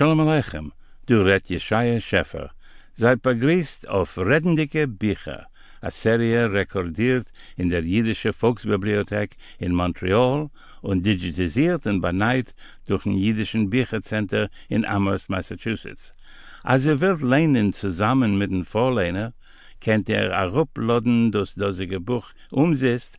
Shalom Aleichem, du red Yeshaya Scheffer. Seid begrüßt auf Redendike Bücher, a serie rekordiert in der Jüdische Volksbibliothek in Montreal und digitalisiert und beneit durch ein Jüdischen Büchercenter in Amherst, Massachusetts. Als ihr wollt leinen zusammen mit dem Vorlehner, kennt ihr a ruploden das dosige Buch umsetzt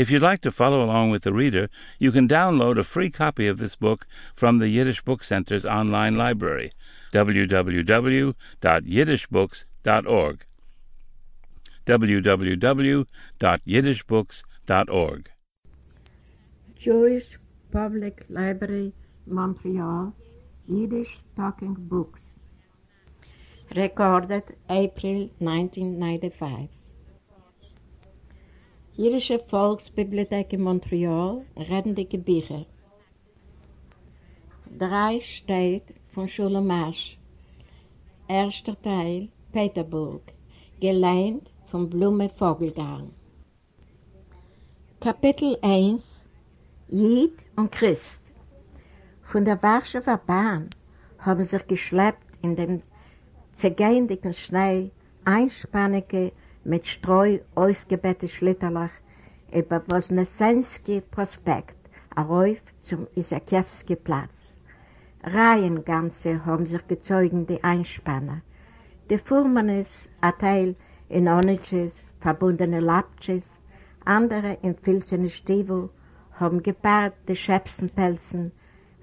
If you'd like to follow along with the reader, you can download a free copy of this book from the Yiddish Book Center's online library, www.yiddishbooks.org www.yiddishbooks.org. Jewish Public Library, Montreal, Yiddish Talking Books. Recorded April 1995. Jiddische Volksbibliothek in Montreal, Redendike Bücher. Drei steht von Schule Marsch. Erster Teil, Peterburg. Geleint von Blume Vogelgarn. Kapitel 1 Jid und Christ Von der Warschauer Bahn haben sich geschleppt in den zergehendigen Schnee einspannige mit Streu ausgebette Schlitterlach über Wosnesensky Prospekt arauf zum Isakiewski Platz. Reihen ganze haben sich gezeugen die Einspanner. Die Fuhrmannes, ein Teil in Onitsches, verbundene Lapches, andere in filzene Stiefel, haben gepaart die Schäpsenpelzen,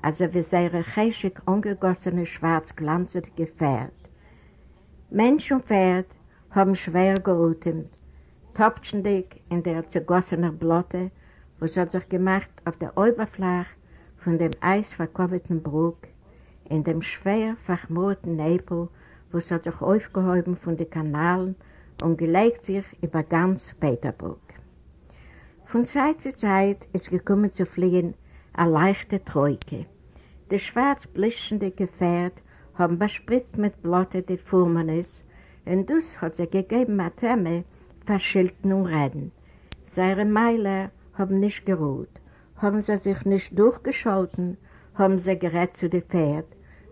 also wie seine chäschig ungegossene schwarz glanzende Gefährt. Mensch und Pferd haben schwer gerutemt, topfendig in der zergossenen Blotte, was hat sich gemacht auf der Oberfläche von dem eisverkoverten Bruck, in dem schwer verchmurten Nebel, was hat sich aufgehoben von den Kanalen und gelegt sich über ganz Peterburg. Von Zeit zu Zeit ist gekommen zu fliegen eine leichte Troike. Das schwarz blischende Gefährt haben bespritzt mit Blotte die Fuhrmannes und das hat sie gegeben eine Temme verschilten und reden. Seine Meiler haben nicht geruht, haben sie sich nicht durchgeschalten, haben sie gerät zu dem Pferd.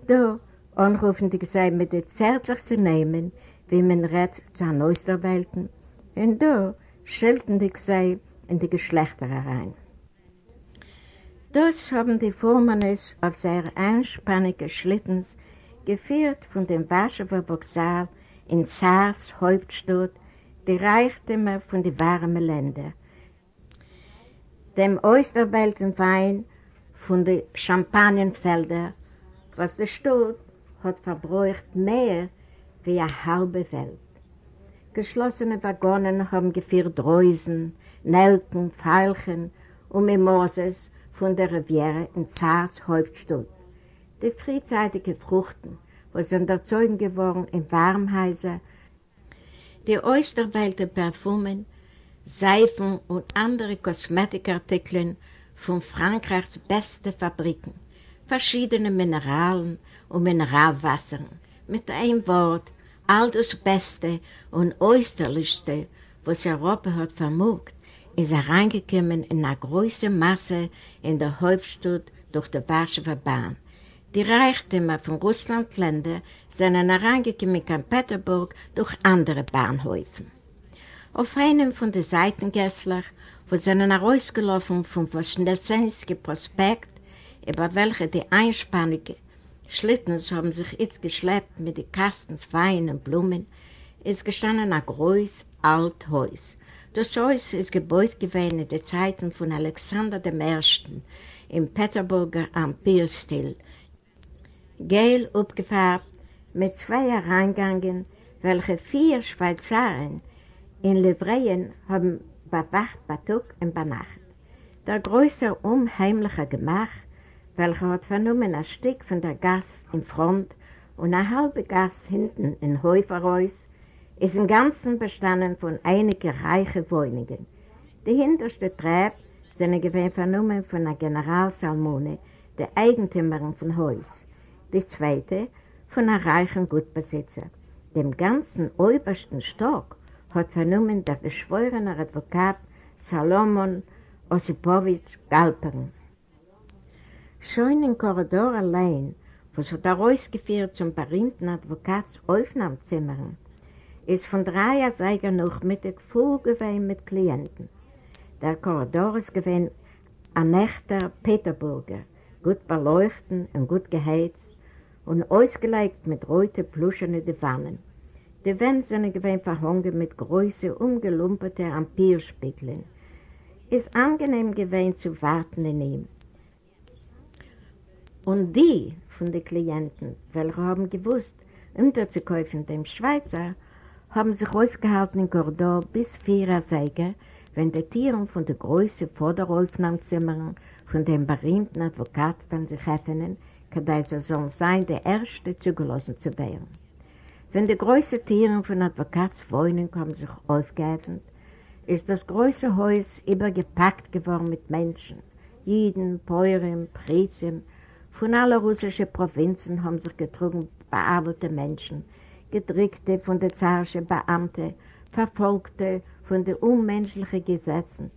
Da anrufen die sei mit den zärtlichsten Namen, wie man redt zu einer Neusterwelten, und da schelten die sei in die Geschlechter herein. Das haben die Vormannes auf seine einspannigen Schlittens geführt von dem Warschauer Boxal in Zars Hauptstadt die Reichtümer von den warmen Ländern. Dem Osterwelten Wein von den Champagnenfeldern, was der Stadt hat verbräucht mehr wie eine halbe Welt. Geschlossene Waggonen haben geführt Reusen, Nelken, Veilchen und Mimoses von der Riviere in Zars Hauptstadt. Die frühzeitigen Fruchten, die sind erzeugt geworden in Warmhäusern, die äußerweilte Parfumen, Seifen und andere Kosmetikartikel von Frankreichs besten Fabriken, verschiedene Mineralen und Mineralwassern, mit einem Wort all das Beste und Äußerlichste, was Europa hat vermogt, ist hereingekommen in einer großen Masse in der Hauptstadt durch die Warschauer Bahn. Die Reichtümer von Russlandländern sind hereingekommen in Peterburg durch andere Bahnhöfen. Auf einem von den Seitengässlern, wo sie herausgelaufen vom Voschnesensky Prospekt, über welche die einspannige Schlittens haben sich jetzt geschleppt mit den Kastens Wein und Blumen, ist gestanden ein großes, altes Haus. Das Haus ist gebaut gewesen in den Zeiten von Alexander I. im Peterburger Ampirstil. Gel abgefärbt mit zwei Reingängen, welche vier Schweizeren in Livreien haben bewacht bei Tag und bei Nacht. Der größere, unheimliche Gemach welcher hat vernommen ein Stück von der Gasse in Front, und eine halbe Gasse hinten in Häuferhäus ist im Ganzen bestanden von einigen reichen Wohnungen. Die hinterste Treppe sind gewähnt vernommen von einer Generalsalmone, der Eigentümerin von Haus. Die zweite von einem reichen Gutbesitzer. Dem ganzen obersten Stock hat vernommen der geschworene Advokat Salomon Osipowitsch Galpern. Schon im Korridor allein, wo es hat er rausgeführt zum berühmten Advokats Aufnahmezimmer, ist von drei Seiten noch Mittag voll gewesen mit Klienten. Der Korridor ist gewesen ein echter Peterburger, gut beleuchtet und gut geheizt und ausgelegt mit roten pluschenen Divanen. Die Wände sind gewesen verhangen mit großen, umgelumpeten Ampierspiegeln. Ist angenehm gewesen zu warten in ihm. Und die von den Klienten, welche haben gewusst, unterzukaufen dem Schweizer, haben sich aufgehalten im Korridor bis vier Säge, wenn die Tiere von der großen Vorderaufnahmezimmer von dem berühmten Advokat von sich öffnen, kann sie sollen sein, der Erste zugelassen zu werden. Wenn die großen Tiere von Advokatswohnung haben sich aufgeöffnet, ist das große Haus übergepackt geworden mit Menschen. Jiden, Päuren, Prizien, von allen russischen Provinzen haben sich getrunken bearbeitete Menschen, Gedrückte von den zarischen Beamten, Verfolgte von den unmenschlichen Gesetzen,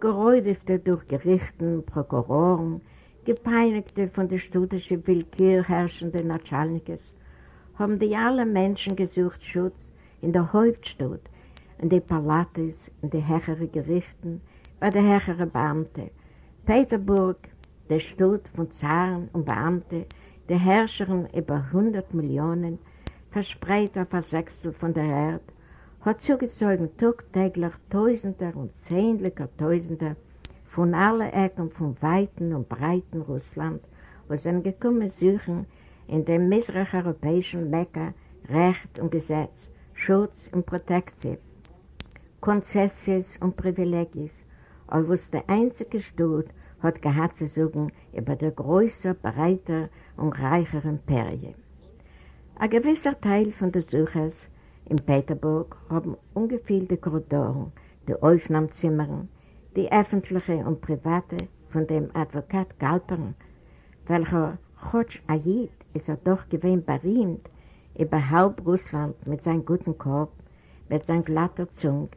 Geräudete durch Gerichten, Prokuroren, Gepeinigte von der studischen Willkür herrschenden Natschalnikes, haben die alle Menschen gesucht Schutz in der Hauptstadt, in den Palates, in den höheren Gerichten, bei den höheren Beamten. Peterburg, der Stadt von Zaren und Beamten, der Herrscherin über 100 Millionen, verspreit auf ein Sechstel von der Erde, hat zugezogen tagtäglich Tausender und Zehnlicher Tausender von allen Ecken vom weiten und breiten Russland, wo sie gekommen suchen in dem misrach-europäischen Mekka Recht und Gesetz, Schutz und Protektion, Konzessions und Privilegien, aber wo der einzige Staat hat gehabt zu suchen über der größer, breiter und reicheren Imperie. Ein gewisser Teil von den Suchers in Peterburg haben ungefähr Korridoren, die Aufnahmezimmer, die öffentliche und private von dem Advokat Galpern, welcher Chotsch Ayid ist er doch gewinn berühmt über halb Russland mit seinem guten Korb, mit seinem glatter Zung.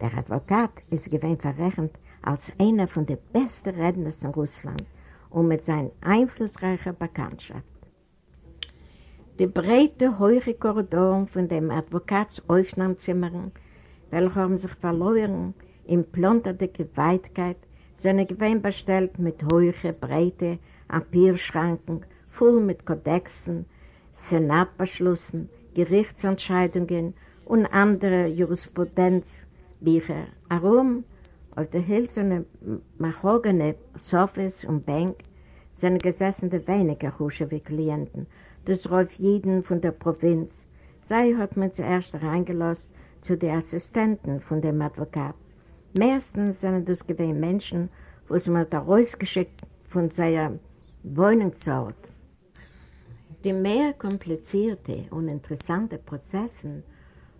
Der Advokat ist gewinn verrechnet als einer von den besten Rednern in Russland und mit seiner einflussreichen Bekanntschaft. Die breite, hohe Korridoren von dem Advokatsaufnahmezimmer, welche haben sich verloren in planterte Weitkeit, sind gewinn bestellt mit hohen, breiten Papierschranken, voll mit Kodexen, Senatbeschlüssen, Gerichtsentscheidungen und andere Jurisprudenzbücher. Warum? Auf der hölzernen Mahogene Sofas und Bank sind gesessen die weniger Husche wie Klienten, das rauf jeden von der Provinz. Sei hat man zuerst reingelassen zu den Assistenten von dem Advokat. Meistens sind das gewesen Menschen, wo sie mal da rausgeschickt von seiner Wohnungsort. Die mehr komplizierte und interessante Prozesse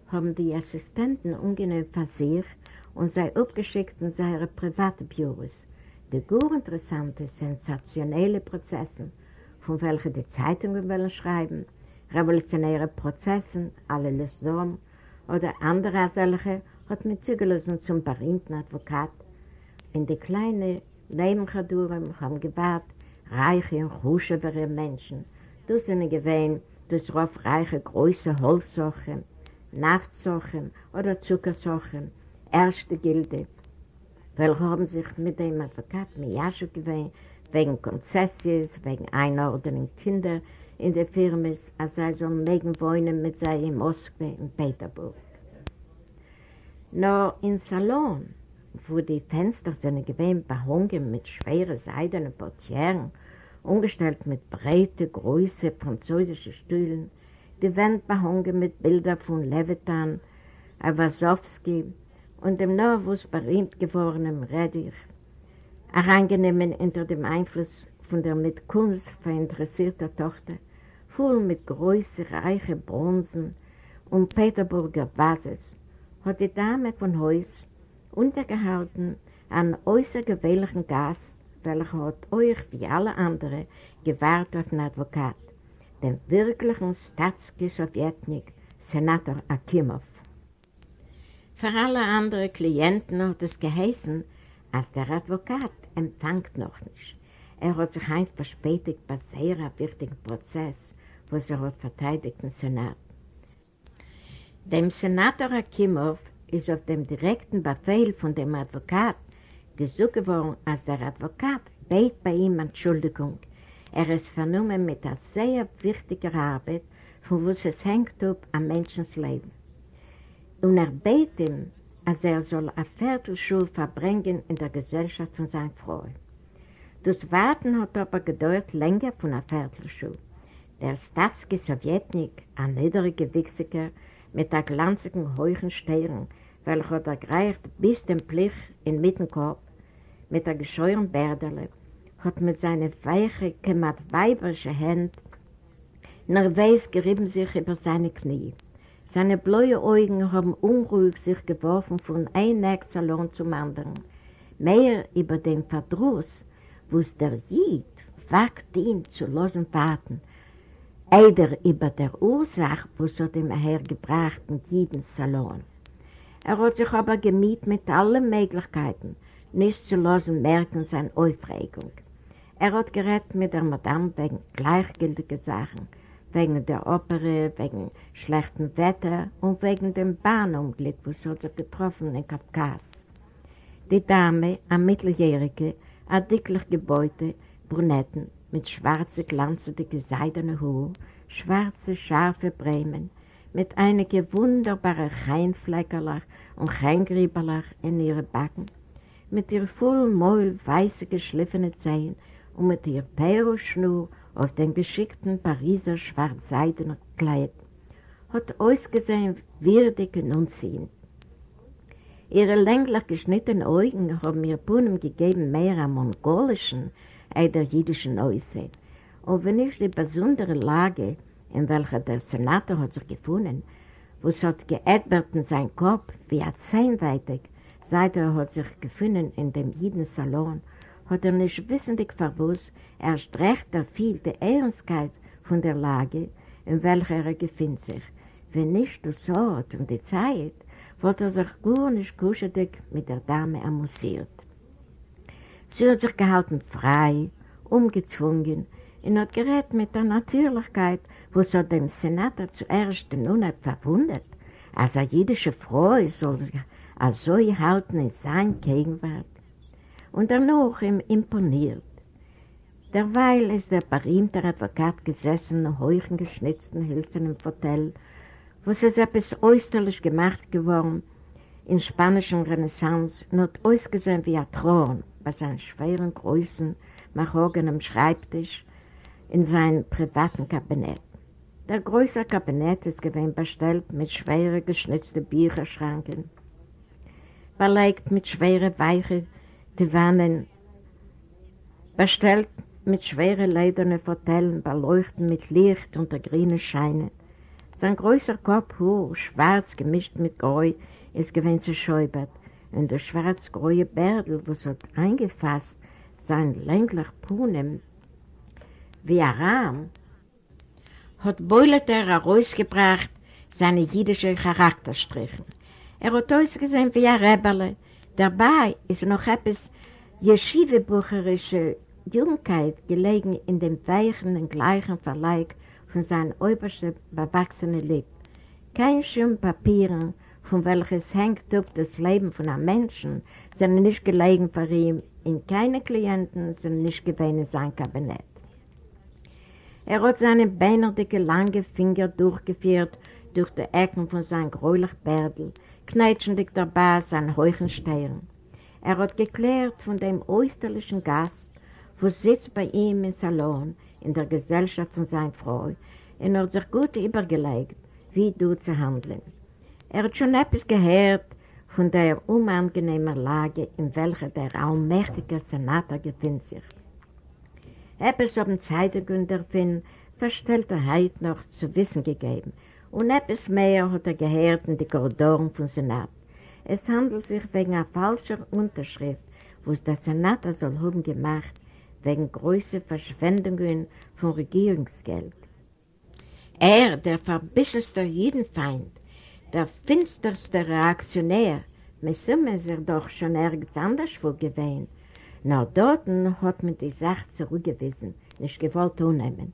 haben die Assistenten ungenügend versichert und sei abgeschickt in seine privaten Büros. Die gut interessante, sensationelle Prozesse, von welchen die Zeitungen wollen schreiben, revolutionäre Prozesse, alle Lesdom oder andere solche, hat mir zugelassen zum berühmten Advokat. In die kleinen Nebenchaduren haben gewartet reiche und huschebere Menschen. Das sind gewähnt, das rauf reiche große Holzsachen, Naftsachen oder Zuckersachen, erste Gilde, welche haben sich mit dem Advokat Miyashu gewöhnt, wegen Konzessions, wegen Einordnung Kinder in der Firmis, als er so mögen wohnen mit sei in Moskau und Peterburg. Nur im Salon, wo die Fenster sind gewöhnt behungen mit schweren seidenen Portieren, umgestellt mit breite, große französische Stühlen, die Wände behungen mit Bildern von Levitan, Awasowski und dem Norwus berühmt gewordenen Reddich, herangenommen unter dem Einfluss von der mit Kunst verinteressierten Tochter voll mit großen, reichen Bronzen und Peterburger Vases, hat die Dame von Heus untergehalten einen äußergewöhnlichen Gast, welcher hat euch wie alle anderen gewahrt auf den Advokat, den wirklichen Statski-Sowjetnik, Senator Akimov. Für alle anderen Klienten hat es geheißen, als der Advokat empfängt noch nicht. Er hat sich ein verspätigt bei sehr wichtigen Prozess, was er hat verteidigt im Senat. Dem Senator Akimov ist auf dem direkten Befehl von dem Advokat gesucht worden, als der Advokat bett bei ihm Entschuldigung. Er ist vernommen mit einer sehr wichtigen Arbeit, von was es hängt ab am Menschenleben. Und er bett ihm, als er soll eine Viertelschuhe verbringen in der Gesellschaft von seiner Frau. Das Warten hat aber gedauert länger von einer Viertelschuhe. Der Statski Sowjetnik, ein niedriger Wichsiger mit der glanzigen hohen Stirn, welcher der greift bis dem Plich in Mittenkorb, mit der gescheuren Bärderle, hat mit seinen weichen, gemacht weiberischen Händen nervös gerieben sich über seine Knie. Seine blauen Augen haben unruhig sich geworfen von einem Salon zum anderen. Mehr über den Verdruss, wo es der Jid wagt ihn zu losen warten, eider über der Ursache, wo es hat ihm hergebracht in jeden Salon. Er hat sich aber gemiet mit allen Möglichkeiten, nicht zu losen merken seine Aufregung. Er hat gerät mit der Madame wegen gleichgültigen Sachen, wegen der Opere, wegen schlechtem Wetter und wegen dem Bahnunglück, was hat sich getroffen in Kafkas. Die Dame, eine Mitteljährige, eine dicklich Gebäude, Brunetten, mit schwarzen, glanzenden, seidenen Haar, schwarze, scharfe Bremen, mit einigen wunderbaren Cheinfleckerlach und Cheingrieberlach in ihren Backen, mit ihr vollen Mäul weiße geschliffene Zehen und mit ihr Peroschnur auf dem geschickten Pariser schwarzseidenen Kleid, hat ausgesehen würdig und unziehend. Ihre länglich geschnittenen Augen haben mir Punem gegeben mehr am mongolischen der jüdischen Aussehen. Und wenn ich die besondere Lage, in welcher der Senator hat sich gefunden, wo es hat geändert in seinem Kopf, wie er zehnweitig, seit er hat sich gefunden in dem jeden Salon, hat er nicht wissendig verwusst, erst recht viel die Ernstkeit von der Lage, in welcher er befindet sich. Wenn nicht das Ort und die Zeit, wird er sich gar nicht kuschelig mit der Dame amusiert. Sie hat sich gehalten frei, umgezwungen und hat gerät mit der Natürlichkeit, wo so dem Senator zuerst nun hat verwundert, als eine jüdische Frau soll sich so halten in seiner Gegenwart. Und danach ihm imponiert. Derweil ist der berühmte Advokat gesessen in hohen geschnitzten Hülsen im Hotel, wo es ist etwas äußerlich gemacht geworden in spanischen Renaissance hat ausgesehen wie ein Thron bei seinen schweren Größen, mahogenem Schreibtisch in seinem privaten Kabinett. Der größere Kabinett ist gewesen bestellt mit schweren geschnitzten Bücherschranken, belegt mit schweren, weichen Divanen, bestellt mit schweren ledernen Vertellen, beleuchten mit Licht unter grünen Scheinen. Sein größer Kopf, hoch, schwarz gemischt mit Gräu, ist gewinn zerschäubert. Und der schwarz-gräue Bärdel, was hat eingefasst, sein länglich Punem, wie ein Rahm, hat Beuleter herausgebracht seine jüdischen Charakterstrichen. Er hat ausgesehen wie ein Rebelle, Dabei ist noch etwas Yeshiva-bucherische Jungkeit gelegen in dem weichen und gleichen Verleih von seinem obersten bewachsenen Lipp. Kein Schirm Papieren, von welches hängt up das Leben von einem Menschen, sind nicht gelegen für ihn, in keine Klienten sind nicht gewähnt in sein Kabinett. Er hat seine beinerdicke, lange Finger durchgeführt durch die Ecken von seinem gräulichen Bärdel, knetschendig dabei seinen hohen Stirn. Er hat geklärt von dem österlichen Gast, wo sitzt bei ihm im Salon, in der Gesellschaft von seiner Frau, und hat sich gut übergelegt, wie du zu handeln. Er hat schon etwas gehört von der unangenehmen Lage, in welcher der allmächtige Senator befindet sich. Etwas haben Zeitungen davon Verstellterheit noch zu wissen gegeben. Und etwas mehr hat er gehört in die Korridoren vom Senat. Es handelt sich wegen einer falschen Unterschrift, was der Senat soll haben gemacht, wegen größer Verschwendungen von Regierungsgeld. Er, der verbissenste Judenfeind, der finsterste Reaktionär, müssen wir sich doch schon nirgends anders vorgewehen. Nach dort hat man die Sache zurückgewiesen, nicht gewollt annehmen.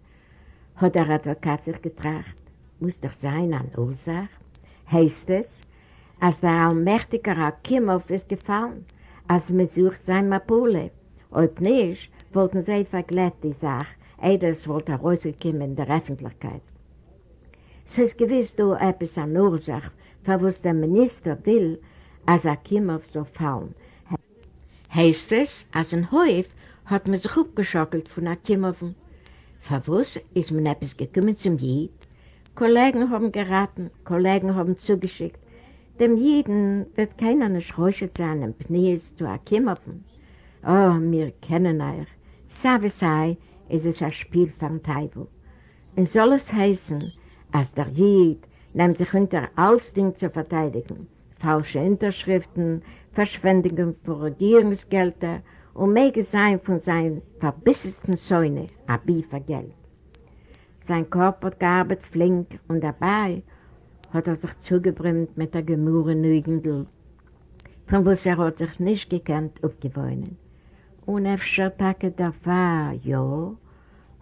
Hat der Advokat sich getracht, muss doch sein an Ursache. Heißt es, als der allmächtige Akimov ist gefallen, als man sucht sein Mapule. Ob nicht, wollten sie verglätt die Sache, Eides wollte rausgekommen in der Öffentlichkeit. Es ist gewiss, du etwas an Ursache, für was der Minister will, als Akimov so fallen. Heißt es, als ein Häuf hat man sich abgeschockelt von Akimov. Für was ist man etwas gekommen zum Jid? Kollegen haben geraten, Kollegen haben zugeschickt. Dem Jeden wird keiner eine Schräusche sein, ein Pnees zu Akimov. Oh, wir kennen euch. Save sei, ist es ein Spiel von Taiwo. Und soll es heißen, als der Jid nimmt sich unter alles Ding zu verteidigen. Falsche Unterschriften, Verschwendungen von Regierungsgelder und möge sein von seinen verbissesten Säune ein Biefergeld. Sein Körper gearbeitet flink und dabei hat er sich zugebrimmt mit der Gemüren Nügendl, von was er sich nicht gekannt aufgewöhnen. Und öfter Tage davor, ja,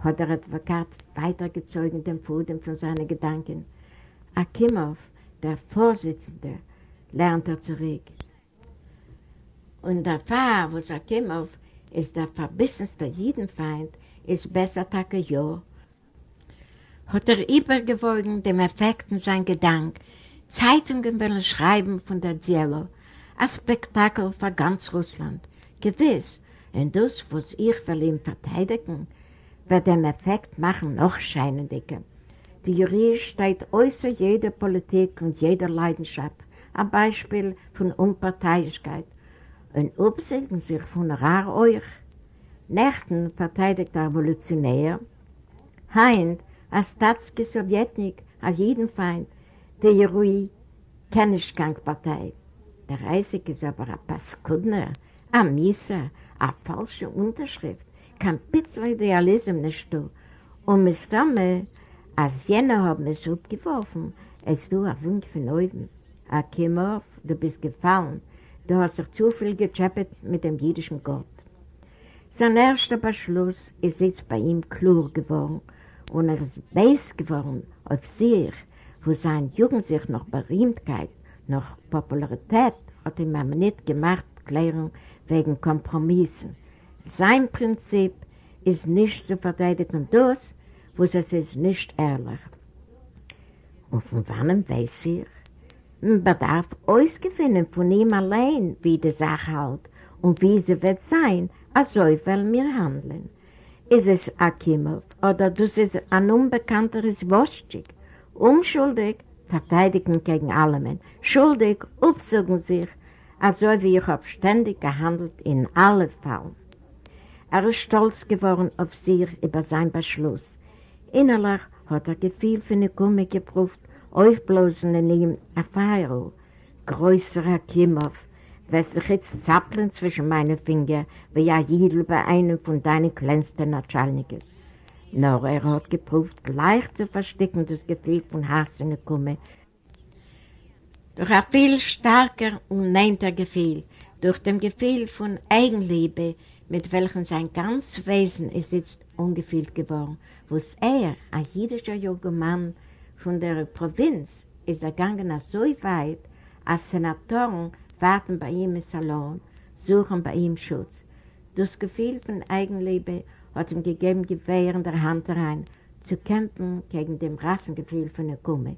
hat der Advokat weitergezogen den Fuden von seinen Gedanken. Akimov, der Vorsitzende, lernt er zurück. Und der Pfarr, wo Akimov ist der verbissenste Jidenfeind, ist besser Tage ja. Hat er übergewogen dem Effekten sein Gedank, Zeitungen will schreiben von der Zielo, ein Spektakel für ganz Russland. Gewiss, und das, was ich will ihm verteidigen, wird dem Effekt machen noch scheinendiger. Die Jury steht äußer jeder Politik und jeder Leidenschaft, ein Beispiel von Unparteilichkeit. Und obsiegen sich von rar euch. Nächten verteidigt der Revolutionär, Heint, als Statske Sowjetnik, jeden Feind, der Jerui, Kennischgangpartei. Der Reisig ist aber ein Paskudner, ein Mieser, eine falsche Unterschrift kein bisschen Idealismus nicht da. Und mit Stamme, als jener haben es abgeworfen, es du ein Wink von oben. Akimov, du bist gefallen, du hast dich zu viel gechappet mit dem jüdischen Gott. Sein erster Beschluss ist jetzt bei ihm klar geworden und er ist weiß geworden auf sich, wo seine Jugend sich noch Berühmtheit, noch Popularität hat ihm aber nicht gemacht, Klärung wegen Kompromissen. Sein Prinzip ist nicht zu verteidigen das, was es ist nicht ehrlich. Und von wann weiß ich? Man bedarf ausgefinden von ihm allein, wie die Sache halt und wie sie wird sein, also wollen wir handeln. Ist es Akimov oder das ist ein unbekannteres Wurststück? Unschuldig verteidigen gegen alle Menschen, schuldig aufsuchen sich, also wie ich habe ständig gehandelt in allen Fällen. Er ist stolz geworden auf sich über seinen Beschluss. Innerlich hat er Gefühl für eine Kumme geprüft, aufblasen in ihm ein Feier, größerer Kimov, was sich jetzt zappeln zwischen meinen Fingern, wie ein Jidl bei einem von deinen kleinsten Natschalnikes. Nur er hat geprüft, gleich zu verstecken das Gefühl von Hass in der Kumme, durch ein viel stärker und neinter Gefühl, durch dem Gefühl von Eigenliebe, mit welchem sein ganzes Wesen ist jetzt ungefüllt geworden, was er, ein jüdischer junger Mann von der Provinz, ist ergangen so weit, als Senatoren warten bei ihm im Salon, suchen bei ihm Schutz. Das Gefühl von Eigenliebe hat ihm gegeben, Gewehr in der Hand herein, zu kämpfen gegen dem Rassengefühl von der Kumme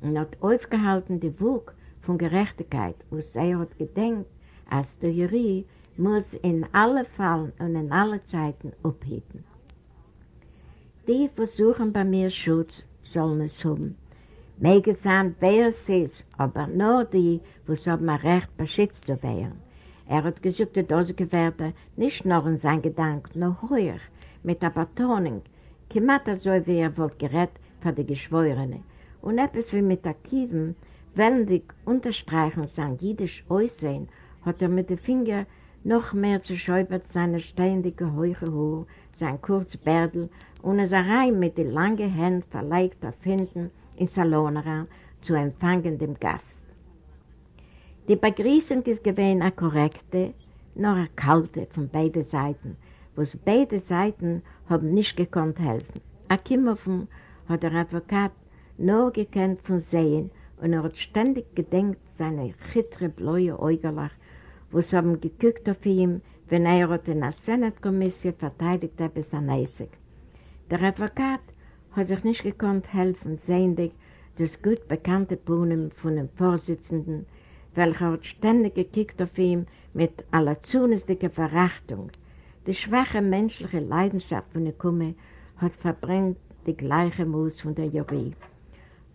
und hat aufgehalten die Wug von Gerechtigkeit, was er hat gedenkt, als der Jury muss in alle Fällen und in alle Zeiten abheben. Die versuchen bei mir Schutz, sollen es haben. Möge sein, wer es ist, aber nur die, die haben ein Recht, beschützt zu werden. Er hat gesagt, dass Dose Werte nicht nur in seinen Gedanken, noch höher, mit der Betonung, Kemat so, wie er wohl gerät für die Geschworene. Und etwas wie mit Aktiven, wendig unterstreichen sein jüdisch Aussehen, hat er mit den Fingern noch mehr zu schäubert seine ständige hohe Haar, sein kurz Bärdel und es rein mit den langen Händen verlegt auf hinten in Salon rein zu empfangen dem Gast. Die Begrüßung ist gewesen eine korrekte, nur eine kalte von beiden Seiten, wo beide Seiten haben nicht gekonnt helfen. Akimofen hat der Advokat nur gekannt von Sehen und er hat ständig gedenkt seine chitre, blaue Äugelach, wo sie haben geguckt auf ihn, wenn er hat in der Senatkommission verteidigt hat bis an Eisig. Der Advokat hat sich nicht gekonnt helfen, sehendig das gut bekannte Brunnen von dem Vorsitzenden, welcher hat ständig gekickt auf ihn mit aller zunächstiger Verachtung. Die schwache menschliche Leidenschaft von der Kumme hat verbrennt die gleiche Mus von der Jury.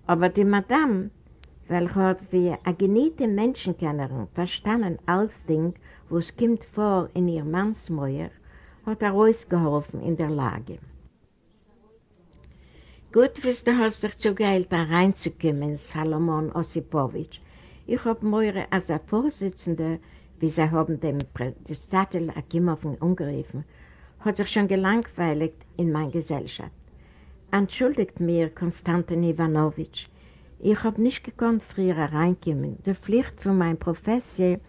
Aber die Madame, welche hat wie eine geniete Menschenkennerin verstanden als Ding, wo es kommt vor in ihr Mannsmäuer, hat er ausgeholfen in der Lage. Gut, wie du hast dich zu Geld da reinzukommen, Salomon Osipowitsch. Ich habe mir als der Vorsitzende, wie sie haben dem Prädistatel Akimov umgerufen, hat sich schon gelangweiligt in meiner Gesellschaft. Entschuldigt mir, Konstantin Ivanovich, ich habe nicht gekonnt früher reinkommen. Die Pflicht von meiner Profession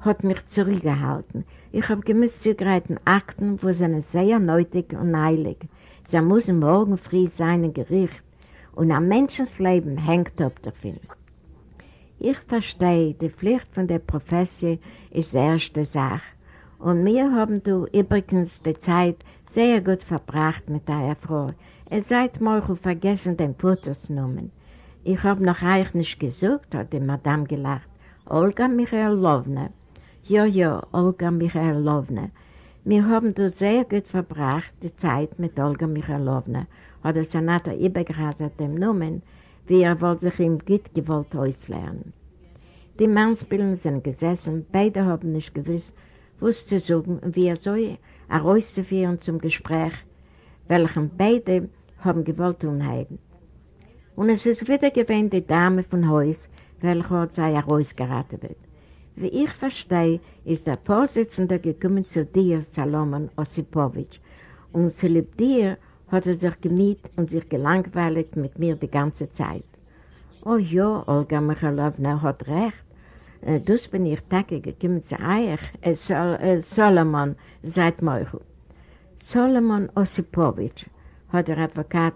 hat mich zurückgehalten. Ich habe gemisst zugreifen Akten, wo sie sehr nötig und eilig. Sie müssen morgen früh sein Gericht und ein Menschenleben hängt ab davon. Ich verstehe, die Pflicht von der Profession ist die erste Sache. Und wir haben du übrigens die Zeit sehr gut verbracht mit deiner Frau. Ihr seid morgen vergessen, den Fotos nehmen. Ich habe noch euch nicht gesucht, hat die Madame gelacht. Olga Michailowna. Ja, ja, Olga Michailowna. Wir haben du sehr gut verbracht, die Zeit mit Olga Michailowna, hat der Senator übergerasert dem Namen, wie er wohl sich ihm gut gewollt auslernen. Die Mannsbilden sind gesessen, beide haben nicht gewusst, was zu sagen und wie er soll herauszuführen zum Gespräch, welchen beide haben gewollt unheiden. Und es ist wieder gewesen die Dame von Haus, welche hat sie herausgeraten wird. Wie ich verstehe, ist der Vorsitzende gekommen zu dir, Salomon Osipowitsch, und zu lieb dir hat er sich gemiet und sich gelangweilt mit mir die ganze Zeit. Oh ja, Olga Michalowna hat recht. Äh, das bin ich Tage gekommen zu euch, äh, Sol äh, Solomon, seid Meuchel. Solomon Osipowitsch hat der Advokat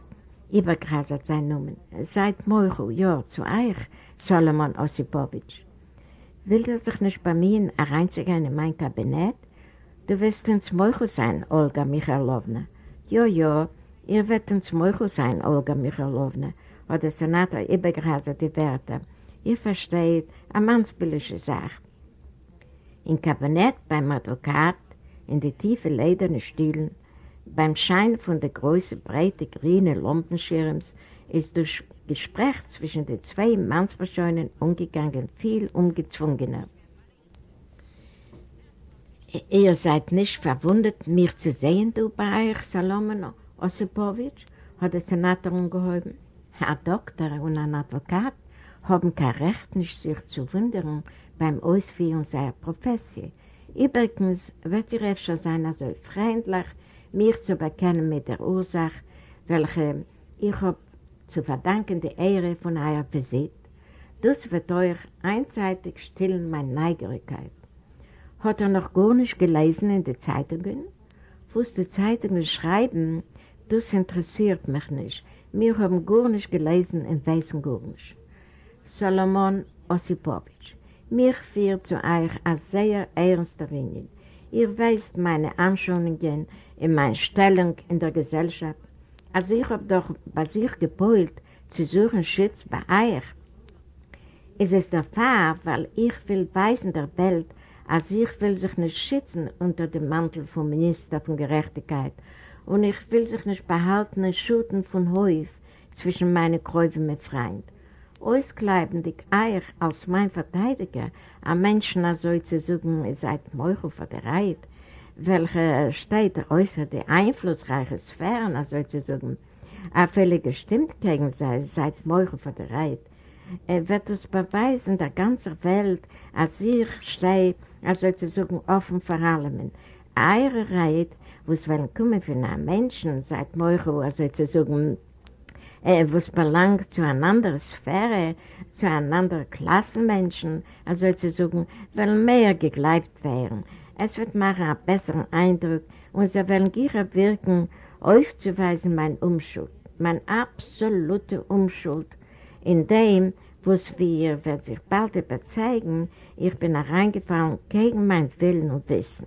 übergrasert sein Namen. Seid Meuchel, ja, zu euch, Solomon Osipowitsch. Will er sich nicht bei mir reinzugehen in mein Kabinett? Du wirst uns Meuchel sein, Olga Michalowna. Ja, ja, ihr werdet uns Meuchel sein, Olga Michalowna hat der Senator übergerasert die Werte. Ihr versteht, eine mannsbillige Sache. Im Kabinett beim Advokat, in die tiefe lederne Stilen, beim Schein von der großen, breite, grüne Lampenschirms ist durch Gespräch zwischen den zwei Mannspersonen umgegangen, viel ungezwungener. Ihr seid nicht verwundert, mich zu sehen, du bei euch, Salomon Osipowitsch, hat der Senator umgehoben. Ein Doktor und ein Advokat haben kein Recht, nicht sich zu wundern beim Ausführen seiner Profession. Übrigens wird sie öfter sein, also freundlich, mich zu bekennen mit der Ursache, welche ich habe zu verdanken die Ehre von eurer Visit. Das wird euch einseitig stillen meine Neugierigkeit. Hat er noch gar nicht gelesen in den Zeitungen? Was die Zeitungen schreiben, das interessiert mich nicht. Wir haben gar nicht gelesen und wissen gar nicht. Solomon Osipowitsch, mich führt zu euch als sehr ernster Linie. Ihr wisst meine Anschauungen in meiner Stellung in der Gesellschaft. Also ich habe doch bei sich gepolt, zu suchen Schutz bei euch. Es ist der Fall, weil ich will weisen der Welt, als ich will sich nicht schützen unter dem Mantel vom Minister von Gerechtigkeit und ich will sich nicht behalten in Schuten von Häuf zwischen meinen Kräuven mit Freund. Auskleibendig euch als mein Verteidiger, ein Menschen so zu suchen, ihr seid Meuchel vor der Reit, welche steht äußer die einflussreiche Sphären, also zu sagen, auch völlig gestimmt gegen sei, seit morgen von der Reit, er wird es beweisen der ganzen Welt, als ich stehe, also zu sagen, offen vor allem. Eure Reit, wo es wollen kommen von einem Menschen, seit morgen, also zu sagen, äh, was belangt zu einer anderen Sphäre, zu einer anderen Klassenmenschen, also zu sagen, will mehr gegleibt werden. Es wird machen einen besseren Eindruck und sie wollen ihre Wirken aufzuweisen, mein Umschuld, mein absolute Umschuld, in dem, was wir, wird sich bald überzeugen, ich bin hereingefallen gegen mein Willen und Wissen.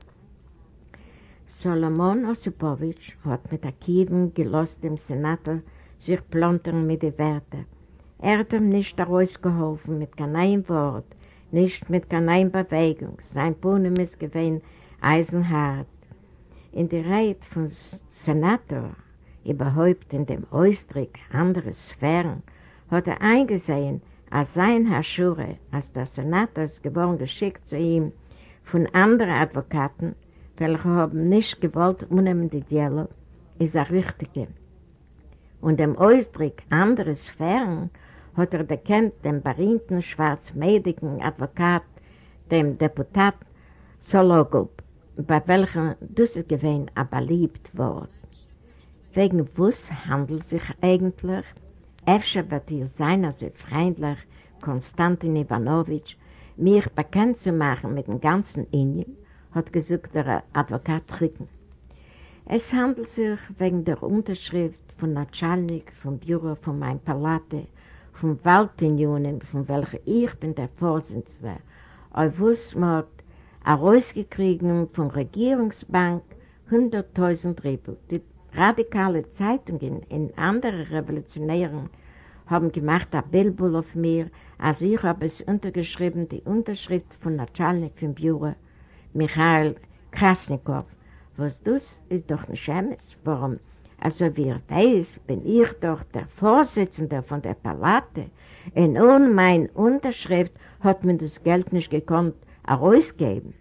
Solomon Osipowitsch hat mit Akiven gelost dem Senator sich plantern mit den Werten. Er hat ihm nicht herausgeholfen mit keinem Wort, nicht mit keiner Bewegung. Sein Puhnen ist gewesen eisenhart. In der Reit vom Senator, überhaupt in dem Ausdruck anderer Sphären, hat er eingesehen, als sein Herr Schure, als der Senator ist geworden geschickt zu ihm von anderen Advokaten, welche haben nicht gewollt, unnehmen die Dialog, ist er richtige und dem Ausdruck andere Sphären hat er gekannt dem berühmten schwarzmädigen Advokat, dem Deputat Sologub, bei welchem das gewesen ein beliebt Wort. Wegen was handelt sich eigentlich, öfter wird ihr sein, also freundlich, Konstantin Ivanovich, mich bekannt zu machen mit dem ganzen Indien, hat gesagt der Advokat Rücken. Es handelt sich wegen der Unterschrift von Natschalnik, vom Büro von meinem Palate, von Waldunionen, von welcher ich bin der Vorsitzende, auf was man herausgekriegt von Regierungsbank 100.000 Rebel. Die radikale Zeitungen in anderen Revolutionären haben gemacht ein Billbull auf mir, als ich habe es untergeschrieben, die Unterschrift von Natschalnik vom Büro, Michael Krasnikow. Was das ist doch ein Schemes. Warum? Also wie ihr weiß, bin ich doch der Vorsitzende von der Palate. Und ohne meine Unterschrift hat man das Geld nicht gekonnt herausgeben.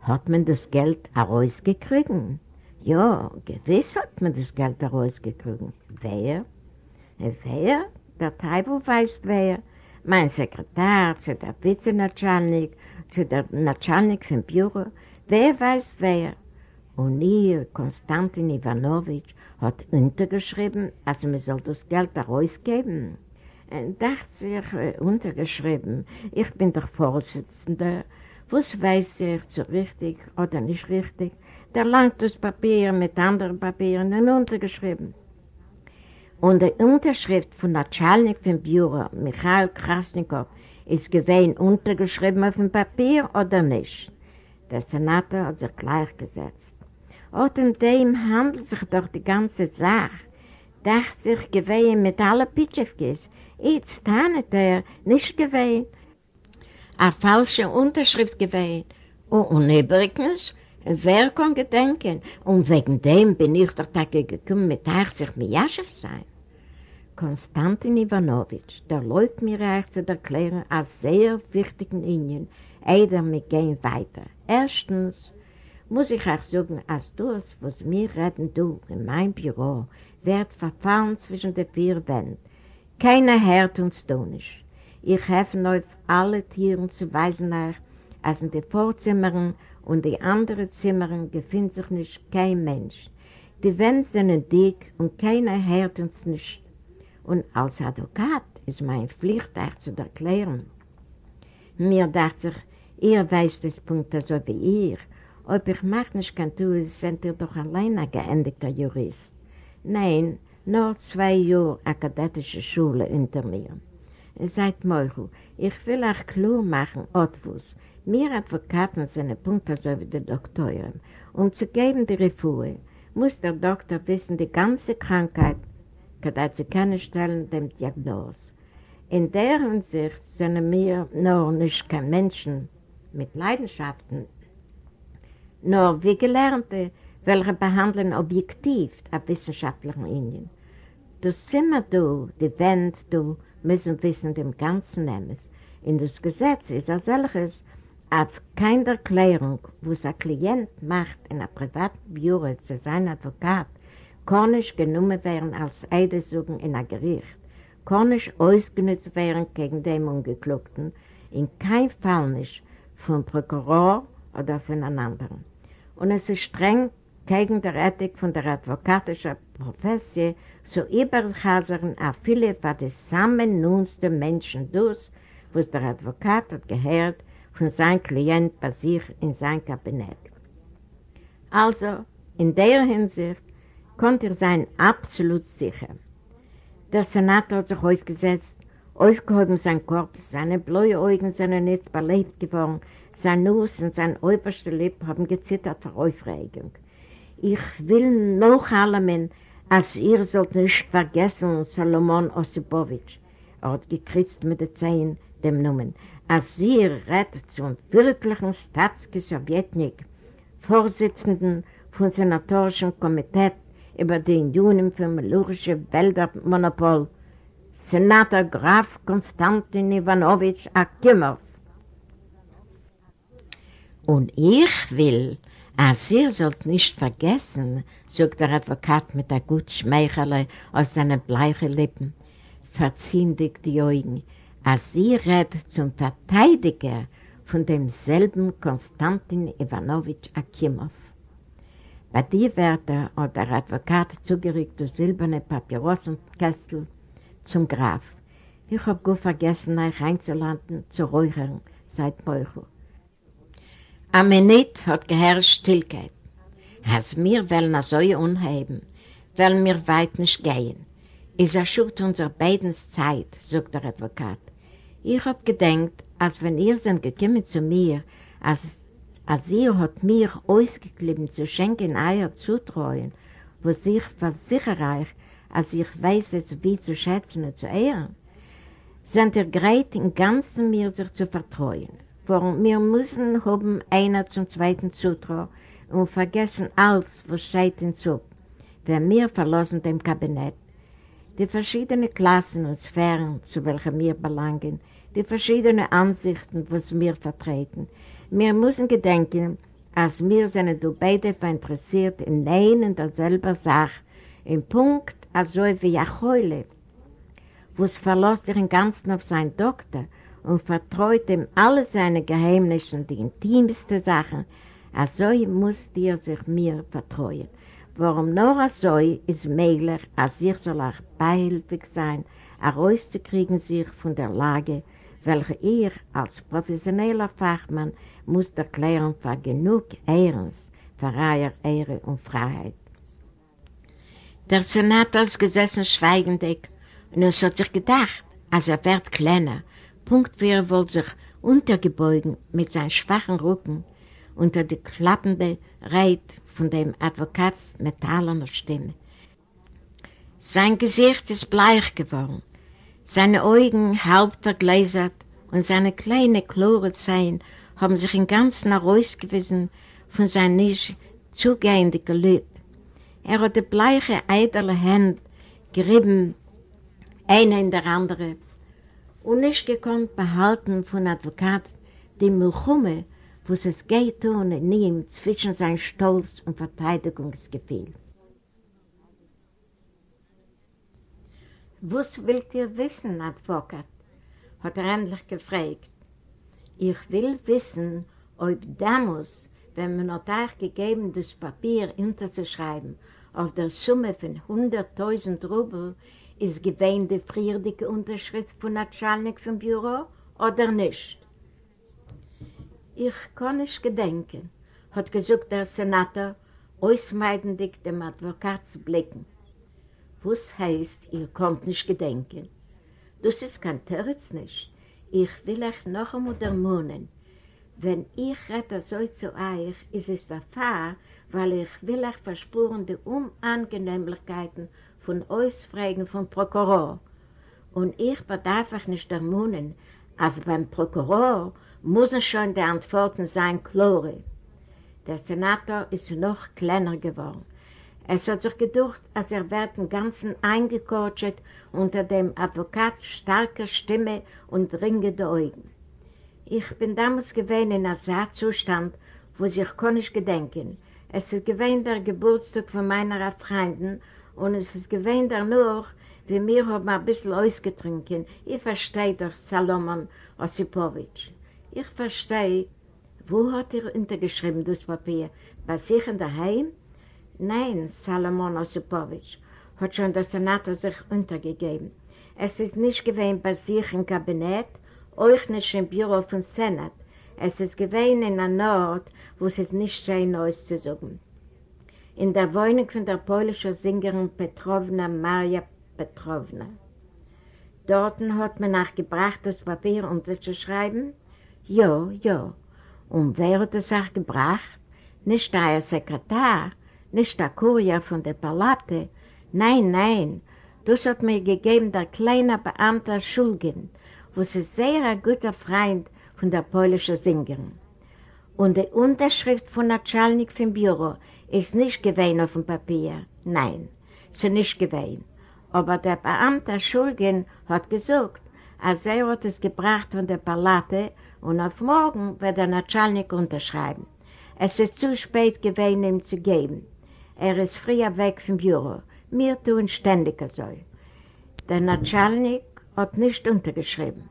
Hat man das Geld herausgekriegt? Ja, gewiss hat man das Geld herausgekriegt. Wer? Wer? Der Taibo weiß wer. Mein Sekretär, zu der Vizenatschalnik, zu der Natschalnik vom Büro. Wer weiß wer? Und ihr, Konstantin Ivanovich, hat untergeschrieben, also man soll das Geld herausgeben. Dachte sich, äh, untergeschrieben, ich bin doch Vorsitzender, was weiß ich so richtig oder nicht richtig, da langt das Papier mit anderen Papieren und untergeschrieben. Und die Unterschrift von Natschalnik vom Büro, Michael Krasnikow, ist gewesen untergeschrieben auf dem Papier oder nicht. Der Senator hat sich Und in dem handelt sich doch die ganze Sache. Dacht sich gewesen mit allen Pitschewkis. Jetzt tannet er nicht gewesen. Eine falsche Unterschrift gewesen. Und, und übrigens, wer kann gedenken? Und wegen dem bin ich doch da gekommen, mit 80 Mijaschew sein. Konstantin Ivanovich, der läuft mir reich zu erklären, als sehr wichtigen Indien, eider mit gehen weiter. Erstens, muss ich auch sagen, als das, was wir reden, du, in meinem Büro, wird verfahren zwischen den vier Wänden. Keiner hört uns da nicht. Ich helfe auf alle Tiere zu weisen als in den Vorzimmern und die anderen Zimmern befindet sich nicht kein Mensch. Die Wände sind dick und keiner hört uns nicht. Und als Advokat ist meine Pflicht, euch zu erklären. Mir dachte ich, ihr weißt das Punkt so wie ich, ob ich mach nicht kann tun, sind ihr doch allein ein geendigter Jurist. Nein, nur zwei Jahre akademische Schule hinter mir. Seid Meuchel, ich will euch klar machen, etwas. Wir Advokaten sind ein Punkt, also wie die Doktoren. Um zu geben die Refuge, muss der Doktor wissen, die ganze Krankheit, kann sie keine stellen, dem Diagnose. In der Hinsicht sind wir nur nicht kein Menschen mit Leidenschaften, nur wie Gelernte, welche behandeln objektiv auf wissenschaftlichen Linien. Das Zimmer, du, die Wände, du, müssen wissen dem Ganzen nehmen. In das Gesetz ist als solches als keine Erklärung, was ein Klient macht in einem privaten Büro zu seinem Advokat, kann nicht genommen werden als Eidesuchen in einem Gericht, kann nicht ausgenutzt werden gegen den Ungeklugten, in keinem Fall nicht vom Prokuror oder von einem anderen. Und es ist streng gegen die Ethik von der advokatischen Profession, so überhasern auch viele von den zusammennunsten Menschen durch, was der Advokat hat gehört von seinem Klient bei sich in sein Kabinett. Also, in der Hinsicht konnte er sein absolut sicher. Der Senator hat sich aufgesetzt, aufgehoben sein Kopf, seine blauen Augen sind nicht belebt geworden, sein Nuss und sein oberste Lipp haben gezittert vor Aufregung. Ich will noch allem, als ihr sollt nicht vergessen, Salomon Osipowitsch, er hat gekritzt mit den Zehen, dem Namen, als sie rettet zum wirklichen Staatsgesowjetnik, Vorsitzenden vom Senatorischen Komitee über die Union für Melurische Wäldermonopol, Senator Graf Konstantin Ivanovich Akimov. Und ich will, als ihr sollt nicht vergessen, sagt der Advokat mit der gut Schmeichele aus seinen bleichen Lippen, verziehen dich die Augen, als sie redet zum Verteidiger von demselben Konstantin Ivanovich Akimov. Bei die Wörter hat der Advokat zugerückt durch silberne Papyrossenkästel zum Graf. Ich hab gut vergessen, euch einzulanden, zu räuchern, seit Beuchel. Am Minute hat geherrscht Stillkeit. Als wir wollen so unheben, wollen wir weit nicht gehen. Ist er schuld unserer beiden Zeit, sagt der Advokat. Ich hab gedacht, als wenn ihr seid gekommen zu mir, als als ihr hat mir ausgeklebt zu schenken Eier zutreuen, was ich versichere euch, als ich weiß es, wie zu schätzen und zu ehren, sind ihr bereit, im Ganzen mir sich zu vertreuen. Vor wir müssen haben einer zum zweiten zutrauen und vergessen alles, was steht hinzu, wenn wir verlassen dem Kabinett. Die verschiedenen Klassen und Sphären, zu welchen wir belangen, die verschiedenen Ansichten, was wir vertreten, wir müssen gedenken, als wir sind du beide interessiert in ein und derselben Sache, im Punkt, also wie Jachoyle, wo es verlässt sich im Ganzen auf seinen Doktor und vertraut ihm alle seine Geheimnisse und die intimsten Sachen, also muss dir sich mir vertrauen. Warum nur so ist möglich, als ich soll auch beihilfig sein, herauszukriegen sich von der Lage, welche ihr als professioneller Fachmann muss erklären für genug Ehrens, für Eier, Ehre und Freiheit. Der Senator ist gesessen schweigendig und es hat sich gedacht, als er wird kleiner, Punkt er wohl sich untergebeugen mit seinem schwachen Rücken unter die klappende Reit von dem Advokats metallener Stimme. Sein Gesicht ist bleich geworden, seine Augen halb vergläsert und seine kleinen, klare Zehen haben sich im Ganzen herausgewiesen von seinem nicht zugehenden Gelüt. Er hat die bleiche, eitle Hände gerieben, eine in der andere, und nicht gekonnt behalten von Advokat die Milchumme, wo es geht und in ihm zwischen sein Stolz und Verteidigungsgefühl. Was wollt ihr wissen, Advokat? hat er endlich gefragt. Ich will wissen, ob damals, wenn man hat euch gegeben, das Papier hinterzuschreiben, auf der Summe von 100.000 Rubel, ist gewähnt die frierdige Unterschrift von Natschalnik vom Büro oder nicht? Ich kann nicht gedenken, hat gesagt der Senator, ausmeidendig dem Advokat zu blicken. Was heißt, ihr könnt nicht gedenken? Das ist kein Territz nicht. Ich will euch noch einmal ermahnen. Wenn ich rette so zu euch, ist es der Fall, weil ich will euch verspuren die Unangenehmlichkeiten von Ausfragen vom Prokuror. Und ich bedarf euch nicht ermahnen, als beim Prokuror müssen schon die Antworten sein klare. Der Senator ist noch kleiner geworden. Es hat sich gedacht, als er wird im Ganzen eingekortet unter dem Advokats starker Stimme und dringende Augen. Ich bin damals gewesen in einem Zustand, wo sich kann gedenken. Es ist gewesen der Geburtstag von meiner Freunden und es ist gewesen danach, wie wir haben ein bisschen ausgetrinken. Ich verstehe doch Salomon Osipowitsch. Ich verstehe, wo hat er untergeschrieben, das Papier? Bei sich in der Heim? Nein, Salomon Osipowitsch hat schon der Senator sich untergegeben. Es ist nicht gewesen bei sich im Kabinett, euch nicht im Büro vom Senat. Es ist gewesen in der Nord, wo es nicht schön auszusuchen. In der Wohnung von der polnischen Sängerin Petrovna Maria Petrovna. Dort hat man nachgebracht, das Papier unterzuschreiben. Ja, ja. Und wer hat das auch gebracht? Nicht der Sekretär, nicht der Kurier von der Palate. Nein, nein. Das hat mir gegeben der kleine Beamte Schulgen, wo sie sehr ein guter Freund von der polnischen Sängerin. Und die Unterschrift von Natschalnik vom Büro ist nicht gewesen auf dem Papier. Nein, sie nicht gewesen. Aber der Beamte Schulgen hat gesagt, als er hat es gebracht von der Palate und auf morgen wird der Natschalnik unterschreiben. Es ist zu spät gewesen, ihm zu geben. Er ist früher weg vom Büro. Wir tun ständig so. Der Natschalnik hat nicht untergeschrieben.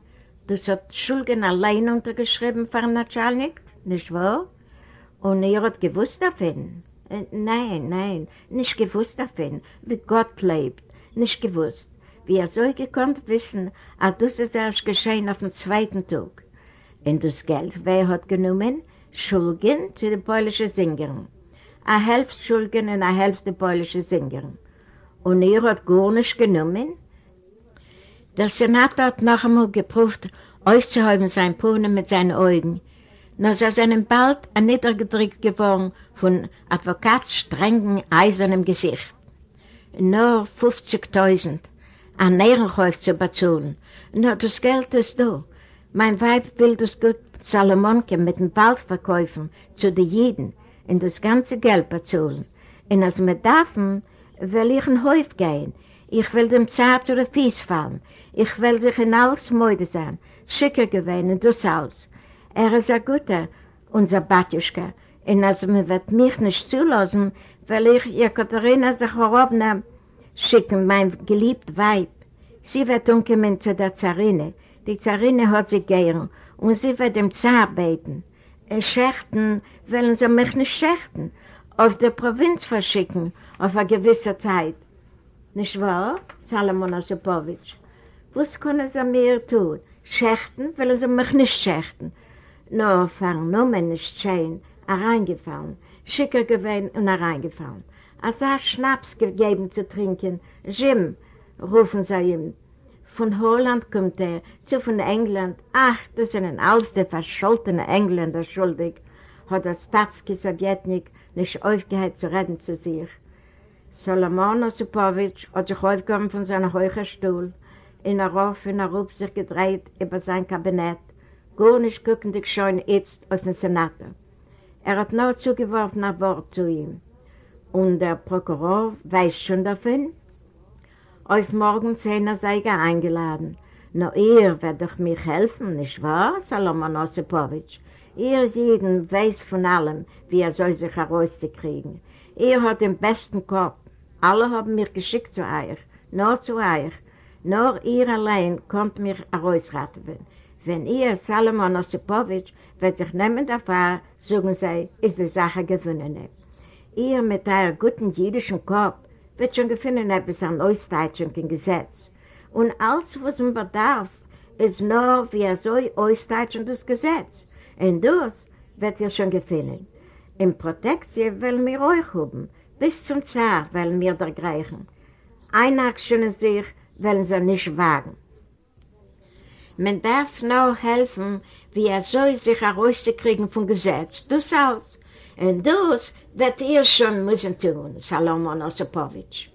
Das hat Schulgen allein untergeschrieben für Natschalnik, nicht wahr? Und er hat gewusst davon. Äh, nein, nein, nicht gewusst davon, wie Gott lebt, nicht gewusst. Wie er so gekonnt wissen, als das ist erst geschehen auf dem zweiten Tag. Und das Geld, wer hat genommen? Schulgen zu den polnischen Sängern. Eine Hälfte Schulgen und eine Hälfte polnische Sängern. Und er hat gar nicht genommen, der Senator hat noch einmal geprüft, auszuhalten sein Pune mit seinen Augen. Nur sei seinem bald erniedrigedrückt geworden von Advokats strengen, eisernem Gesicht. Nur 50.000, an Ehrenhäuf zu bezahlen. Nur das Geld ist da. Mein Weib will das gut Salomonke mit dem Wald verkaufen zu den Jeden und das ganze Geld bezahlen. Und als wir dürfen, will ich ein Häuf gehen. Ich will dem Zart zu den Fies fallen. Ich will sich in alles müde sein, schicker gewesen, das alles. Er ist ein guter, unser Batjuschka, und als man wird mich nicht zulassen, will ich Jekaterina Sacharowna schicken, mein geliebtes Weib. Sie wird umkommen zu der Zarine. Die Zarine hat sie gern, und sie wird dem Zar beten. In Schächten wollen sie mich nicht schächten, auf der Provinz verschicken, auf eine gewisse Zeit. Nicht wahr, Salomon Osipowitsch? Was können sie mir tun? Schächten, wollen sie mich nicht schächten. Nur vernommen ist schön, reingefallen, schicker gewesen und reingefallen. Als er Schnaps gegeben zu trinken, Jim, rufen sie ihm. Von Holland kommt er, zu von England. Ach, das sind alles die verscholtenen Engländer schuldig, hat der Statski-Sowjetnik nicht aufgehört zu reden zu sich. Solomon Osipowitsch hat sich aufgekommen von seinem hohen Stuhl, in der Rauf und er ruft sich gedreht über sein Kabinett, gar nicht guckendig schon jetzt auf den Senator. Er hat nur zugeworfen ein Wort zu ihm. Und der Prokuror weiß schon davon. Auf morgen zehn sei er eingeladen. Nur ihr werdet doch mir helfen, nicht wahr, Salomon Osipowitsch? Ihr jeden weiß von allem, wie er soll sich herauszukriegen. Ihr hat den besten Kopf. Alle haben mir geschickt zu euch, nur zu euch. Nur ihr allein kommt mir herausraten. Wenn ihr, Salomon Osipowitsch, wird sich nehmen davon, sagen sie, ist die Sache gewonnen. Ihr mit eurem guten jüdischen Kopf wird schon gefunden etwas an Ausdeutschung im Gesetz. Und alles, was man bedarf, ist nur, wie er soll Ausdeutschung das Gesetz. Und das wird ihr schon gefunden. In Protektion wollen wir euch haben, bis zum Zar wollen wir da greifen. Einer sich, wollen sie nicht wagen. Man darf nur helfen, wie er soll sich herauszukriegen vom Gesetz. Das alles. Und das wird ihr schon müssen tun, Salomon Osipowitsch.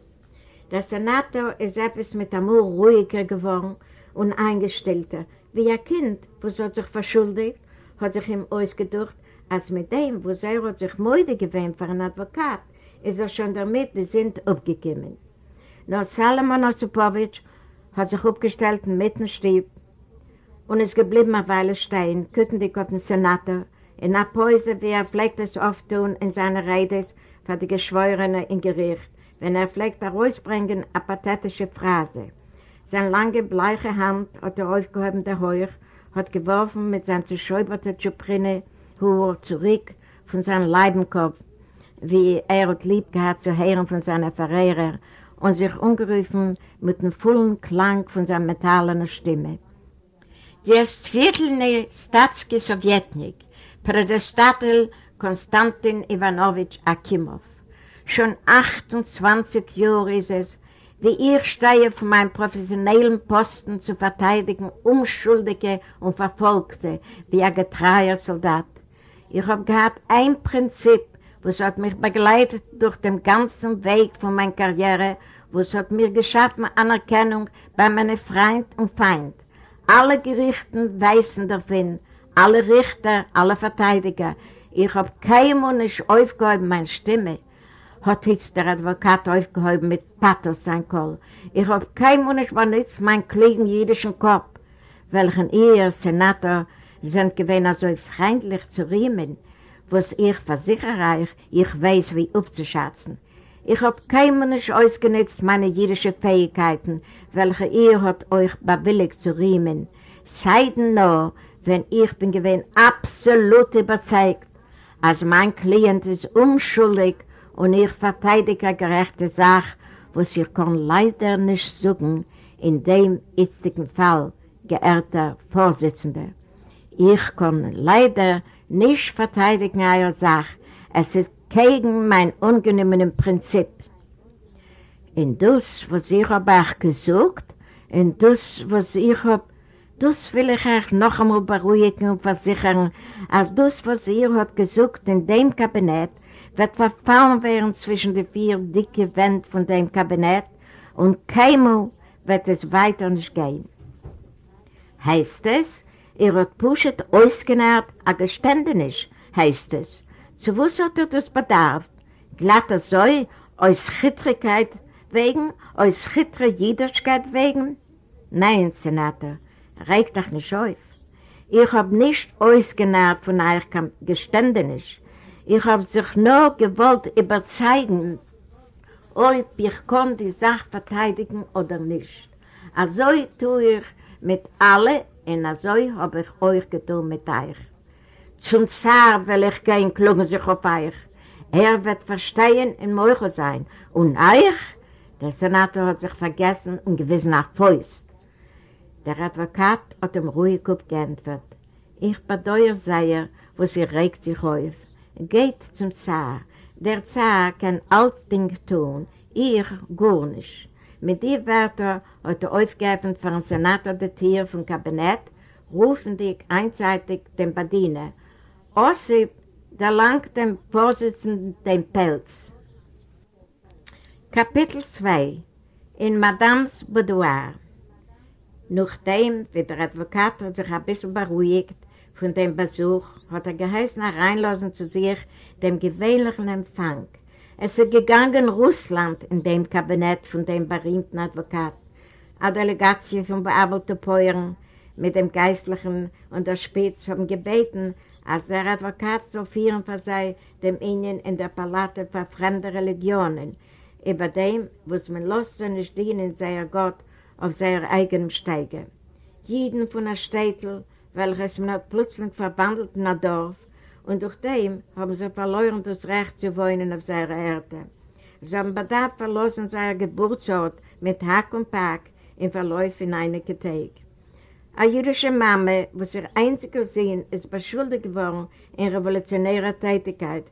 Der Senator ist etwas mit Amur ruhiger geworden und eingestellter. Wie ein Kind, was hat sich verschuldigt, hat sich ihm ausgedacht, als mit dem, wo er sich müde gewöhnt für einen Advokat, ist er schon damit, die sind abgekommen. Nur Salomon Osipowitsch hat sich aufgestellt mit dem Stieb und ist geblieben eine Weile stehen, küttendig auf den Senator, in einer Pause, wie er pflegt es oft tun in seiner Rede für die Geschworene im Gericht, wenn er pflegt herausbringen eine pathetische Phrase. Seine lange, bleiche Hand hat er aufgehoben der Heuch, hat geworfen mit seinem zerschäuberten Tschuprine Hur zurück von seinem Leibenkopf, wie er hat lieb gehabt zu hören von seiner Verehrer und sich umgerufen mit dem vollen Klang von seiner metallenen Stimme Действительный статский советник, Prädestatel Konstantin Ivanovich Akimov. Schon 28 Jahre ist es, wie ich stehe von meinem professionellen Posten zu verteidigen, Unschuldige und Verfolgte, wie ein getreuer Soldat. Ich habe gehabt ein Prinzip, was hat mich begleitet durch den ganzen Weg von meiner Karriere, was hat mir geschaffen Anerkennung bei meinen Freund und Feind. Alle Gerichten weisen davon, alle Richter, alle Verteidiger. Ich habe keinem nicht aufgehoben meine Stimme, hat jetzt der Advokat aufgehoben mit Pathos sein Kohl. Ich habe keinem nicht benutzt meinen kleinen jüdischen Kopf, welchen ihr, Senator, sind gewesen so freundlich zu riemen, was ich versichere euch, ich weiß, wie aufzuschätzen. Ich habe keinem nicht ausgenutzt meine jüdischen Fähigkeiten, welche ihr hat euch bewilligt zu riemen. Seiden nur, wenn ich bin gewesen absolut überzeugt, als mein Klient ist unschuldig und ich verteidige eine gerechte Sache, was ich kann leider nicht suchen in dem jetzigen Fall, geehrter Vorsitzender. Ich kann leider nicht verteidigen eure Sache. Es ist gegen mein ungenümmenes Prinzip. In das, was ich habe euch gesucht, in das, was ich habe Das will ich euch noch einmal beruhigen und versichern, als das, was ihr habt gesucht in dem Kabinett, wird verfallen werden zwischen den vier dicken Wänden von dem Kabinett und keinmal wird es weiter nicht gehen. Heißt es, ihr habt Puschet ausgenährt, a Geständnis, heißt es. Zu was hat er das bedarf? Glatter Säu, aus Chittrigkeit wegen, aus chittre Jüdischkeit wegen? Nein, Senator, regt euch nicht auf. Ich hab nicht ausgenährt von euch Geständnis. Ich hab sich nur gewollt überzeugen, ob ich kann die Sache verteidigen oder nicht. Also tue ich mit allen und also hab ich euch getan mit euch. Zum Zar will ich gehen, klugen sich auf euch. Er wird verstehen und Meuchel sein. Und euch? Der Senator hat sich vergessen und gewiss nach Fäust. Der Advokat hat ihm ruhig geantwortet. Ich bedeuere sehr, wo sie regt sich auf. Geht zum Zar. Der Zar kann alles Ding tun, ich gar nicht. Mit den Wörtern hat er aufgegeben von Senator der Tier vom Kabinett, rufen die einseitig den Badiner. Ossip, der langt dem Vorsitzenden den Pelz. Kapitel 2 In Madames Boudoir Nachdem, wie der Advokat sich ein bisschen beruhigt von dem Besuch, hat er geheißen hereinlassen zu sich dem gewöhnlichen Empfang. Es ist gegangen Russland in dem Kabinett von dem berühmten Advokat. Eine Delegation von bearbeiteten Päuren mit dem Geistlichen und der Spitz haben gebeten, als der Advokat so führen für sei dem Ihnen in der Palate für fremde Religionen, über dem, was man los nicht dienen, sei er Gott, auf seiner eigenen Steige. Jeden von der Städtel, welches hat plötzlich verwandelt in ein Dorf, und durch dem haben sie verloren das Recht zu wohnen auf seiner Erde. Sie haben bedarf verlassen seiner Geburtsort mit Hack und Pack im Verlauf in einige Tage. Eine jüdische Mama, was ihr einziger Sinn ist, beschuldigt geworden in revolutionärer Tätigkeit,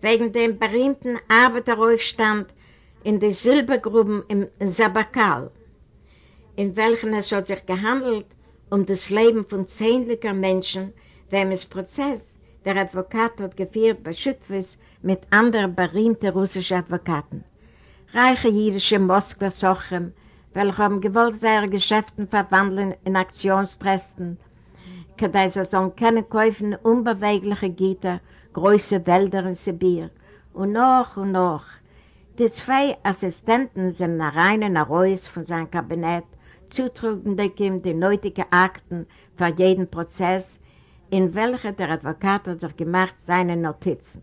wegen dem berühmten Arbeiteraufstand in die Silbergruben im Sabakal, in welchen es hat sich gehandelt um das Leben von zehnlicher Menschen, wem es Prozess der Advokat hat geführt bei Schüttwis mit anderen berühmten russischen Advokaten. Reiche jüdische Moskwa-Sochem, welche haben gewollt seine Geschäften verwandeln in Aktionstresten, kadei sie sollen keine kaufen unbewegliche Gitter, große Wälder in Sibir. Und noch und noch Die zwei Assistenten sind nach rein und raus von seinem Kabinett zutrugen die nötigen Akten für jeden Prozess, in welcher der Advokat hat sich gemacht seine Notizen.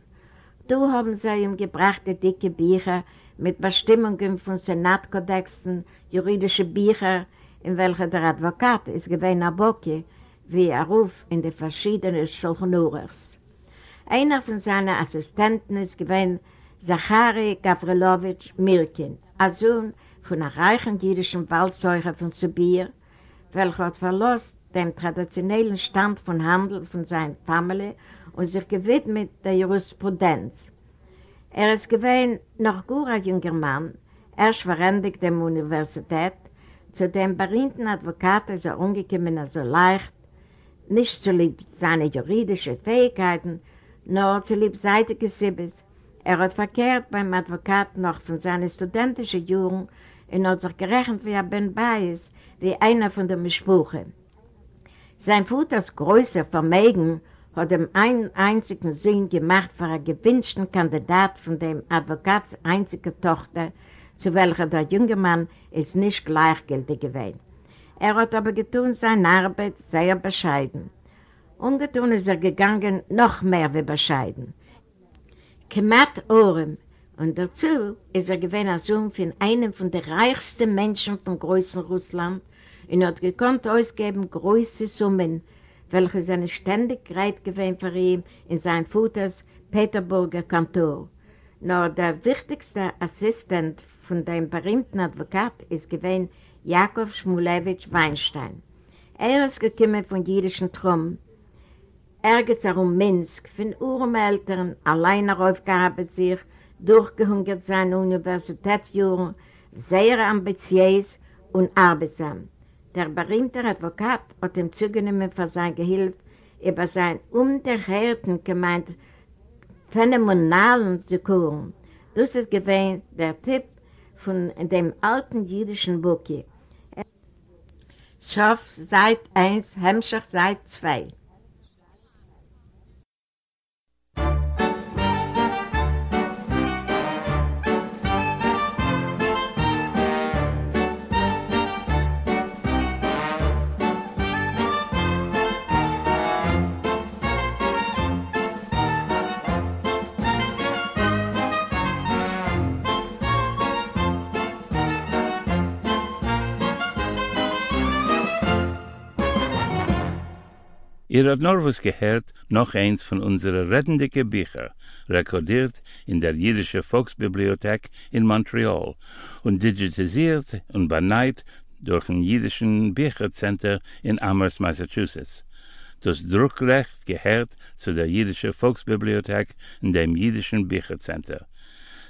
Du haben sie ihm gebracht, die dicke Bücher mit Bestimmungen von Senatkodexen, juridische Bücher, in welcher der Advokat ist gewesen Aboki, wie er ruf in die verschiedenen Schulchenurers. Einer von seinen Assistenten ist gewesen Zachari Gavrilowitsch Mirkin, ein Sohn von einer reichen jüdischen Waldzeuge von Sibir, welcher hat verlost dem traditionellen Stand von Handel von seiner Familie und sich gewidmet der Jurisprudenz. Er ist gewesen noch ein junger Mann, erst verwendet der Universität, zu dem berühmten Advokat ist er umgekommen so leicht, nicht zu lieb seine juridischen Fähigkeiten, nur zu lieb seitige Sibbes. Er hat verkehrt beim Advokat noch von seinen studentischen Jahren und hat sich gerechnet wie er Ben Bayes, wie einer von den Mischbuchen. Sein Vaters größer Vermögen hat ihm einen einzigen Sohn gemacht für einen gewünschten Kandidat von dem Advokats einziger Tochter, zu welcher der junge Mann ist nicht gleichgültig gewesen. Er hat aber getun seine Arbeit sehr bescheiden. Ungetun ist er gegangen noch mehr wie bescheiden. Kemat Ohren und dazu ist er gewesen als Sohn von einem von den reichsten Menschen von größten Russland und hat gekonnt ausgeben große Summen, welche seine Ständigkeit gewesen für ihn in seinem Vaters Peterburger Kantor. Nur der wichtigste Assistent von dem berühmten Advokat ist gewesen Jakob Schmulewitsch Weinstein. Er ist gekommen von jüdischen Trum, er geht um Minsk, von Urmeltern, allein aufgearbeitet sich, durchgehungert seine Universitätsjuren, sehr ambitiös und arbeitsam. Der berühmte Advokat hat ihm zugenommen für sein Gehilfe über sein unterhörten gemeint phänomenalen Sekuren. Das ist gewesen der Tipp von dem alten jüdischen Buki. Schof seit 1, Hemmschach seit 2. Ihr habt noch was gehört, noch eins von unserer reddendicke Bücher, rekordiert in der Jüdische Volksbibliothek in Montreal und digitalisiert und beneit durch ein Jüdischen Büchercenter in Amherst, Massachusetts. Das Druckrecht gehört zu der Jüdische Volksbibliothek in dem Jüdischen Büchercenter.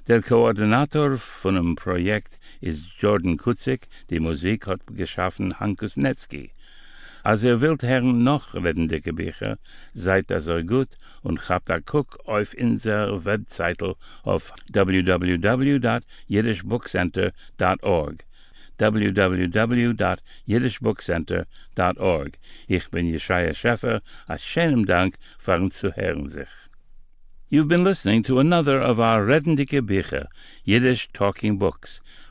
Der Koordinator von dem Projekt ist Jordan Kutzik, die Musik hat geschaffen Hankus Netzki. Als ihr wilt hern noch redende Gebücher, seid das euch gut und habt a guck auf inser Webseite auf www.jiddishbookcenter.org www.jiddishbookcenter.org Ich bin Jeschaya Scheffer, a schönem Dank fahren zu hören sich. You've been listening to another of our Redendike Bücher, Yiddish Talking Books,